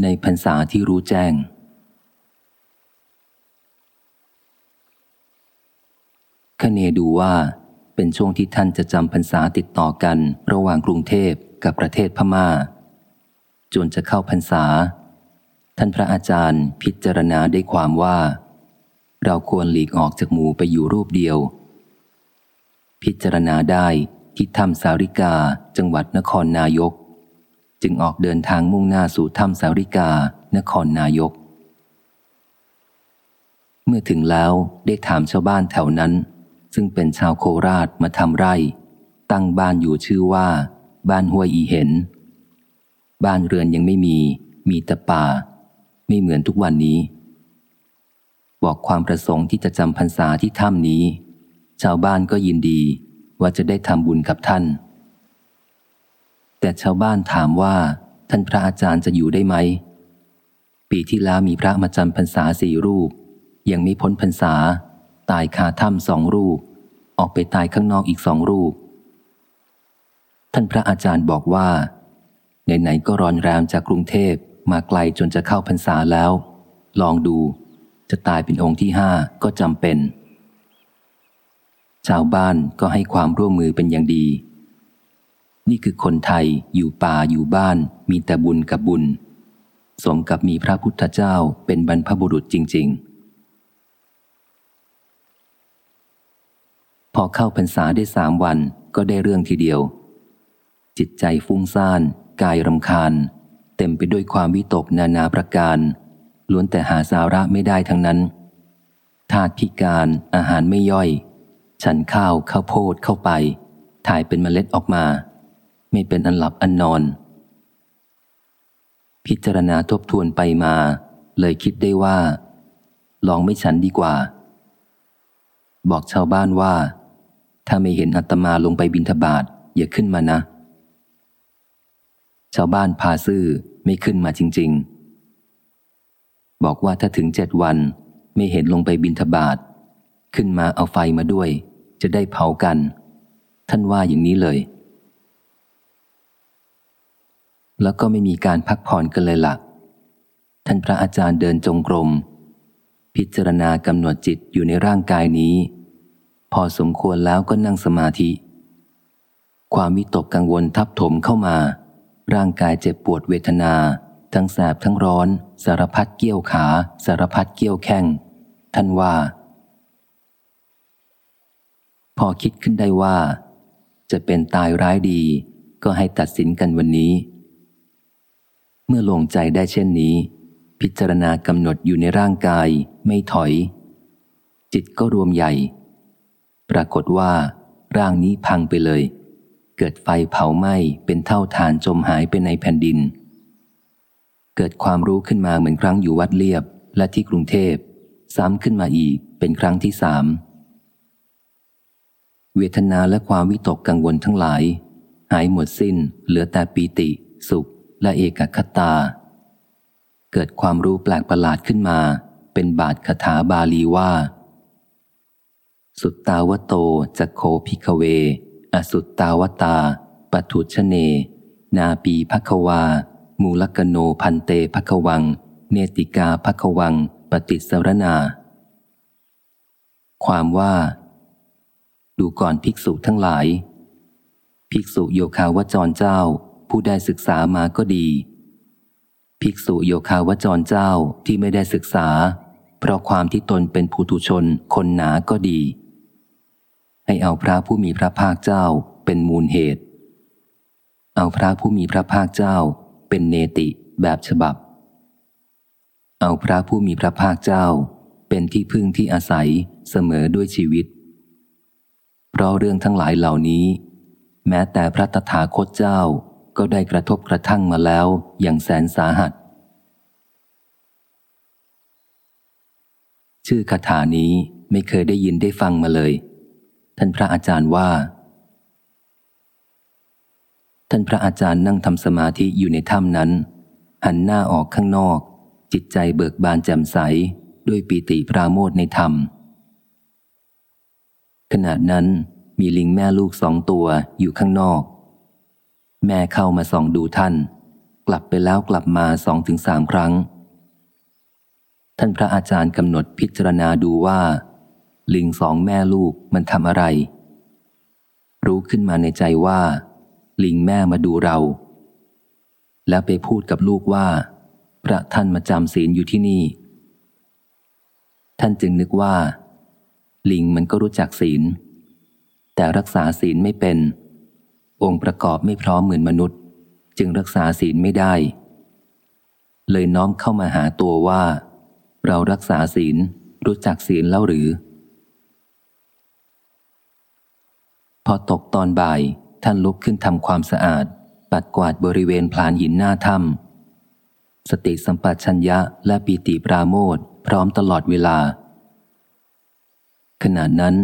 ในพรรษาที่รู้แจ้ง คเนดูว่าเป็นช่วงที่ท่านจะจำพรรษาติดต่อกันระหว่างกรุงเทพกับประเทศพมา่า จนจะเข้าพรรษา ท่านพระอาจารย์พิจารณาได้ความว่า เราควรหลีกออกจากหมู่ไปอยู่รูปเดียว พิจารณาได้ที่ถ้ำสาริกาจังหวัดนครนายก จึงออกเดินทางมุ่งหน้าสู่ถ้ำสาริกา นครนายก เมื่อถึงแล้วได้ถามชาวบ้านแถวนั้น ซึ่งเป็นชาวโคราชมาทำไร่ ตั้งบ้านอยู่ชื่อว่า บ้านห้วยอีเห็น บ้านเรือนยังไม่มี มีแต่ป่า ไม่เหมือนทุกวันนี้ บอกความประสงค์ที่จะจำพรรษาที่ถ้ำนี้ ชาวบ้านก็ยินดีว่าจะได้ทำบุญกับท่าน แต่ชาวบ้านถามว่า ท่านพระอาจารย์จะอยู่ได้ไหม ปีที่แล้วมีพระมาจำพรรษาสี่รูป ยังไม่พ้นพรรษา ตายคาถ้ำสองรูป ออกไปตายข้างนอกอีกสองรูป ท่านพระอาจารย์บอกว่าไหนๆก็รอนแรมจากกรุงเทพมาไกลจนจะเข้าพรรษาแล้ว ลองดู จะตายเป็นองค์ที่ห้าก็จำเป็น ชาวบ้านก็ให้ความร่วมมือเป็นอย่างดี นี่คือคนไทยอยู่ป่าอยู่บ้าน มีแต่บุญกับบุญ สมกับมีพระพุทธเจ้าเป็นบรรพบุรุษจริง ๆ พอเข้าพรรษาได้สามวันก็ได้เรื่องทีเดียว จิตใจฟุ้งซ่าน กายรำคาญ เต็มไปด้วยความวิตกนานาประการ ล้วนแต่หาสาระไม่ได้ทั้งนั้นธาตุพิการอาหารไม่ย่อย ฉันข้าวข้าวโพดเข้าไป ถ่ายเป็นเมล็ดออกมา ไม่เป็นอันหลับอันนอน พิจารณาทบทวนไปมา เลยคิดได้ว่า ลองไม่ฉันดีกว่า บอกชาวบ้านว่า ถ้าไม่เห็นอัตมาลงไปบินทบาทอย่าขึ้นมานะ ชาวบ้านพาซื่อไม่ขึ้นมาจริง ๆ บอกว่าถ้าถึงเจ็ดวันไม่เห็นลงไปบินทบาทขึ้นมาเอาไฟมาด้วย จะได้เผากัน ท่านว่าอย่างนี้เลย แล้วก็ไม่มีการพักผ่อนกันเลยละ่ะ ท่านพระอาจารย์เดินจงกรม พิจารณากำหนดจิตอยู่ในร่างกายนี้ พอสมควรแล้วก็นั่งสมาธิ ความวิตกกังวลทับถมเข้ามา ร่างกายเจ็บปวดเวทนา ทั้งแสบทั้งร้อน สารพัดเกี้ยวขา สารพัดเกี้ยวแข้ง ท่านว่า พอคิดขึ้นได้ว่า จะเป็นตายร้ายดีก็ให้ตัดสินกันวันนี้ มื่อลงใจได้เช่นนี้ พิจารณากำหนดอยู่ในร่างกายไม่ถอย จิตก็รวมใหญ่ ปรากฏว่า ร่างนี้พังไปเลย เกิดไฟเผาไหม้เป็นเท่าฐานจมหายไปในแผ่นดิน เกิดความรู้ขึ้นมาเหมือนครั้งอยู่วัดเลียบและที่กรุงเทพซ้ำขึ้นมาอีกเป็นครั้งที่สามเวทนาและความวิตกกังวลทั้งหลาย หายหมดสิ้นเหลือแต่ปีติ สุข และเอกคตา เกิดความรู้แปลกประหลาดขึ้นมา เป็นบาทคาถาบาลีว่า สุตตาวโตจักโคพิกเว อสุตตาวตาปทุชเน นาปีภควา มูลกโนพันเตภควัง เนติกาภควัง ปฏิสรณา ความว่า ดูก่อนภิกษุทั้งหลาย ภิกษุโยคาวจรเจ้า ผู้ได้ศึกษามาก็ดี ภิกษุโยคาวจรเจ้าที่ไม่ได้ศึกษา เพราะความที่ตนเป็นผู้ทุชนคนหนาก็ดี ให้เอาพระผู้มีพระภาคเจ้าเป็นมูลเหตุ เอาพระผู้มีพระภาคเจ้าเป็นเนติแบบฉบับ เอาพระผู้มีพระภาคเจ้าเป็นที่พึ่งที่อาศัยเสมอด้วยชีวิต เพราะเรื่องทั้งหลายเหล่านี้ แม้แต่พระตถาคตเจ้า ก็ได้กระทบกระทั่งมาแล้วอย่างแสนสาหัส ชื่อคาถานี้ไม่เคยได้ยินได้ฟังมาเลย ท่านพระอาจารย์ว่า ท่านพระอาจารย์นั่งทำสมาธิอยู่ในถ้ำนั้น หันหน้าออกข้างนอก จิตใจเบิกบานแจ่มใสด้วยปีติปราโมทในธรรม ขณะนั้นมีลิงแม่ลูกสองตัวอยู่ข้างนอก แม่เข้ามาส่องดูท่าน กลับไปแล้วกลับมาสองถึงสามครั้ง ท่านพระอาจารย์กำหนดพิจารณาดูว่า ลิงสองแม่ลูกมันทำอะไร รู้ขึ้นมาในใจว่า ลิงแม่มาดูเรา แล้วไปพูดกับลูกว่า พระท่านมาจำศีลอยู่ที่นี่ ท่านจึงนึกว่า ลิงมันก็รู้จักศีล แต่รักษาศีลไม่เป็น องค์ประกอบไม่พร้อมเหมือนมนุษย์ จึงรักษาศีลไม่ได้ เลยน้อมเข้ามาหาตัวว่า เรารักษาศีลรู้จักศีลแล้วหรือ พอตกตอนบ่ายท่านลุกขึ้นทำความสะอาด ปัดกวาดบริเวณพลานหินหน้าถ้ำสติสัมปชัญญะและปีติปราโมทพร้อมตลอดเวลา ขณะนั้น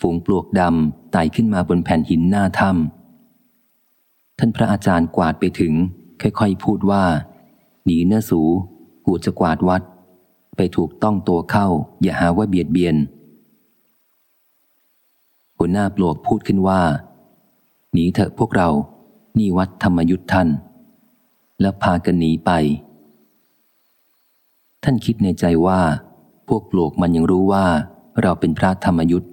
ฝูงปลวกดำไต่ขึ้นมาบนแผ่นหินหน้าถ้ำ ท่านพระอาจารย์กวาดไปถึง ค่อยๆ พูดว่า หนีเนื้อสู กูจะกวาดวัด ไปถูกต้องตัวเข้า อย่าหาว่าเบียดเบียนหัวหน้าปลวกพูดขึ้นว่า หนีเถอะพวกเรา นี่วัดธรรมยุทธ์ท่าน แล้วพากันหนีไป ท่านคิดในใจว่า พวกปลวกมันยังรู้ว่า เราเป็นพระธรรมยุทธ์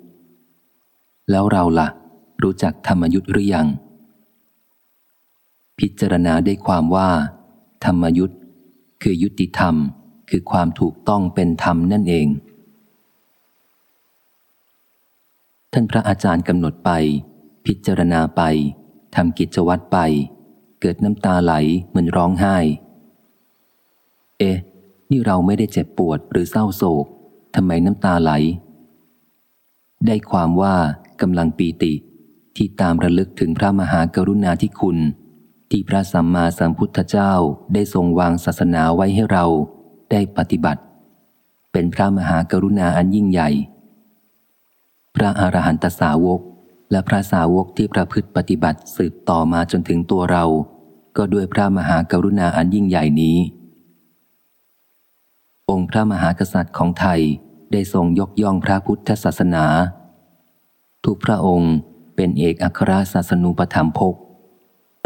แล้วเราละ่ะ รู้จักธรรมยุทธ์หรือยัง พิจารณาได้ความว่า ธรรมยุทธคือยุติธรรม คือความถูกต้องเป็นธรรมนั่นเอง ท่านพระอาจารย์กำหนดไป พิจารณาไปทำกิจวัตรไป เกิดน้ำตาไหลเหมือนร้องไห้ เอ๊ะ นี่เราไม่ได้เจ็บปวดหรือเศร้าโศกทำไมน้ำตาไหล ได้ความว่ากำลังปีติที่ตามระลึกถึงพระมหากรุณาธิคุณ ที่พระสัมมาสัมพุทธเจ้าได้ทรงวางศาสนาไว้ให้เราได้ปฏิบัติ เป็นพระมหากรุณาอันยิ่งใหญ่ พระอรหันตสาวก และพระสาวกที่ประพฤติปฏิบัติสืบต่อมาจนถึงตัวเรา ก็ด้วยพระมหากรุณาอันยิ่งใหญ่นี้ องค์พระมหากษัตริย์ของไทยได้ทรงยกย่องพระพุทธศาสนา ทุกพระองค์เป็นเอกอัครศาสนูปธรรมภก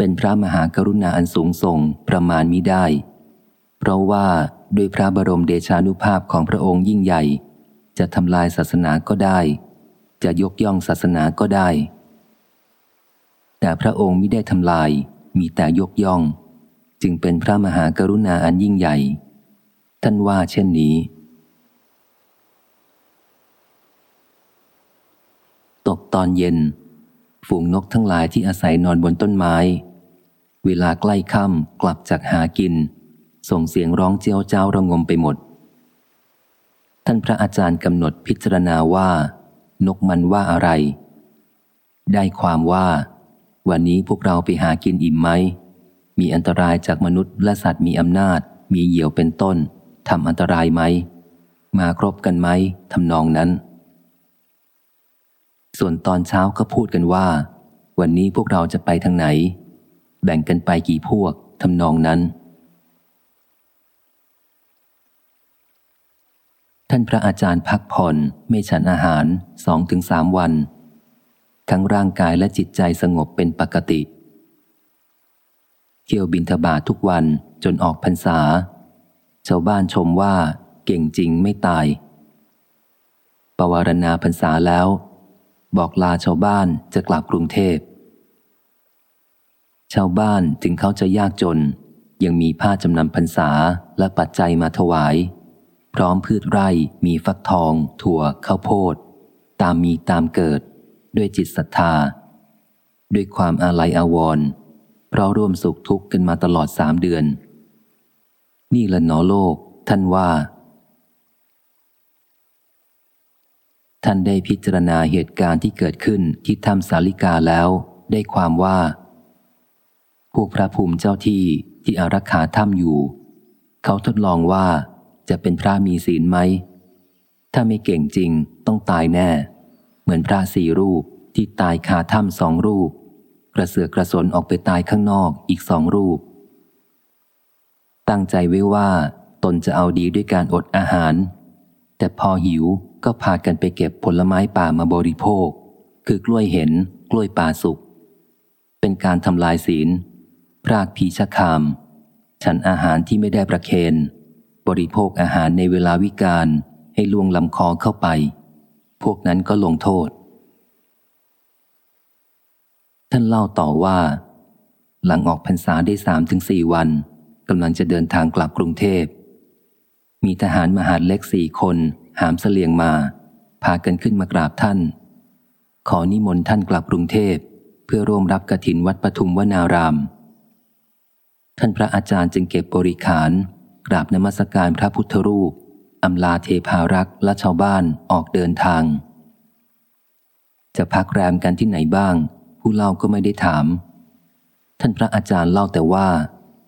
เป็นพระมหากรุณาอันสูงส่งประมาณมิได้ เพราะว่าด้วยพระบรมเดชานุภาพของพระองค์ยิ่งใหญ่ จะทำลายศาสนาก็ได้ จะยกย่องศาสนาก็ได้ แต่พระองค์ไม่ได้ทำลาย มีแต่ยกย่อง จึงเป็นพระมหากรุณาอันยิ่งใหญ่ ท่านว่าเช่นนี้ ตกตอนเย็น ฝูงนกทั้งหลายที่อาศัยนอนบนต้นไม้ เวลาใกล้ค่ำกลับจากหากิน ส่งเสียงร้องเจียวเจ้าระงมไปหมด ท่านพระอาจารย์กำหนดพิจารณาว่า นกมันว่าอะไร ได้ความว่า วันนี้พวกเราไปหากินอิ่มไหม มีอันตรายจากมนุษย์และสัตว์มีอำนาจ มีเหยี่ยวเป็นต้นทำอันตรายไหม มาครบกันไหมทำนองนั้น ส่วนตอนเช้าก็พูดกันว่า วันนี้พวกเราจะไปทางไหน แบ่งกันไปกี่พวกทำนองนั้น ท่านพระอาจารย์พักผ่อนไม่ฉันอาหารสองถึงสามวัน ทั้งร่างกายและจิตใจสงบเป็นปกติ เที่ยวบินทบาททุกวันจนออกพรรษา ชาวบ้านชมว่าเก่งจริงไม่ตาย ปวารณาพรรษาแล้ว บอกลาชาวบ้านจะกลับกรุงเทพ ชาวบ้านถึงเขาจะยากจน ยังมีผ้าจำนำพรรษาและปัจจัยมาถวาย พร้อมพืชไร่มีฟักทอง ถั่วข้าวโพด ตามมีตามเกิด ด้วยจิตศรัทธา ด้วยความอาลัยอาวรณ์เพราะร่วมสุขทุกข์กันมาตลอดสามเดือน นี่ละหนอโลก ท่านว่า ท่านได้พิจารณาเหตุการณ์ที่เกิดขึ้นที่ถ้ำสาลิกาแล้ว ได้ความว่า วกพระภูมิเจ้าที่ที่อารักขาถ้ำอยู่ เขาทดลองว่าจะเป็นพระมีศีลไหม ถ้าไม่เก่งจริงต้องตายแน่ เหมือนพระสี่รูปที่ตายคาถ้ำสองรูป กระเสือกกระสนออกไปตายข้างนอกอีกสองรูป ตั้งใจไว้ว่าตนจะเอาดีด้วยการอดอาหาร แต่พอหิวก็พากันไปเก็บผลไม้ป่ามาบริโภค คือกล้วยเห็นกล้วยป่าสุก เป็นการทำลายศีล พรากพีชะคาม ฉันอาหารที่ไม่ได้ประเคนบริโภคอาหารในเวลาวิกาลให้ล่วงลำคอเข้าไป พวกนั้นก็ลงโทษ ท่านเล่าต่อว่า หลังออกพรรษาได้สามถึงสี่วันกำลังจะเดินทางกลับกรุงเทพ มีทหารมหาดเล็กสี่คน หามเสลียงมา พากันขึ้นมากราบท่าน ขอนิมนต์ท่านกลับกรุงเทพ เพื่อร่วมรับกระถินวัดปทุมวนาราม ท่านพระอาจารย์จึงเก็บบริขาร กราบนมัสการพระพุทธรูปอำลาเทพารักษ์และชาวบ้านออกเดินทาง จะพักแรมกันที่ไหนบ้าง ผู้เล่าก็ไม่ได้ถาม ท่านพระอาจารย์เล่าแต่ว่า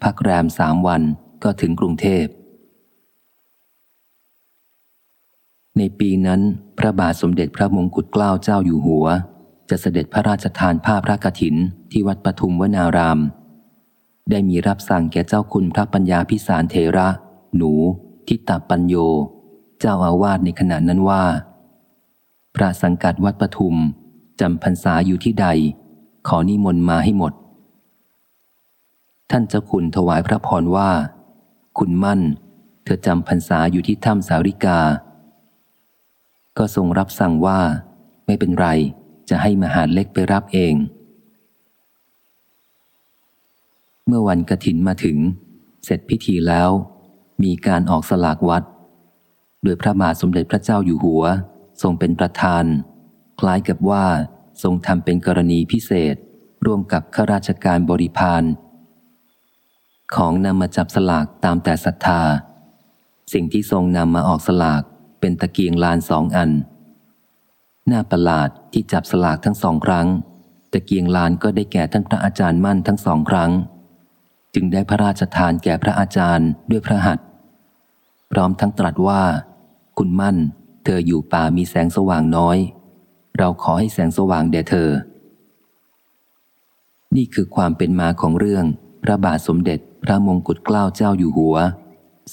พักแรมสามวันก็ถึงกรุงเทพ ในปีนั้นพระบาทสมเด็จพระมงกุฎเกล้าเจ้าอยู่หัว จะเสด็จพระราชทานผ้าพระกฐินที่วัดปทุมวนาราม ได้มีรับสั่งแก่เจ้าคุณพระปัญญาพิสารเทระ หนู ทิตาปัญโย เจ้าอาวาสในขณะนั้นว่า พระสังกัดวัดปทุมจำพรรษาอยู่ที่ใด ขอนิมนต์มาให้หมด ท่านเจ้าคุณถวายพระพรว่า คุณมั่น เธอจำพรรษาอยู่ที่ถ้ำสาริกา ก็ทรงรับสั่งว่า ไม่เป็นไรจะให้มหาเล็กไปรับเอง เมื่อวันกระถินมาถึง เสร็จพิธีแล้ว มีการออกสลากวัด โดยพระบาทสมเด็จพระเจ้าอยู่หัว ทรงเป็นประธาน คล้ายกับว่าทรงทำเป็นกรณีพิเศษ ร่วมกับข้าราชการบริพารของนำมาจับสลากตามแต่ศรัทธา สิ่งที่ทรงนำมาออกสลากเป็นตะเกียงลานสองอัน หน้าประหลาดที่จับสลากทั้งสองครั้ง ตะเกียงลานก็ได้แก่ท่านพระอาจารย์มั่นทั้งสองครั้ง จึงได้พระราชทานแก่พระอาจารย์ด้วยพระหัตถ์พร้อมทั้งตรัสว่า คุณมั่น เธออยู่ป่ามีแสงสว่างน้อย เราขอให้แสงสว่างแด่เธอ นี่คือความเป็นมาของเรื่อง พระบาทสมเด็จพระมงกุฎเกล้าเจ้าอยู่หัว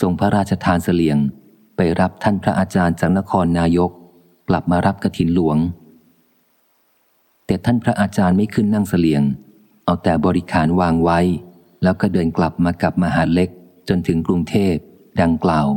ทรงพระราชทานเสลียง ไปรับท่านพระอาจารย์จากนครนายก กลับมารับกระถินหลวง แต่ท่านพระอาจารย์ไม่ขึ้นนั่งเสลียง เอาแต่บริขารวางไว้ แล้วก็เดินกลับมากับมหาเล็กจนถึงกรุงเทพดังกล่าว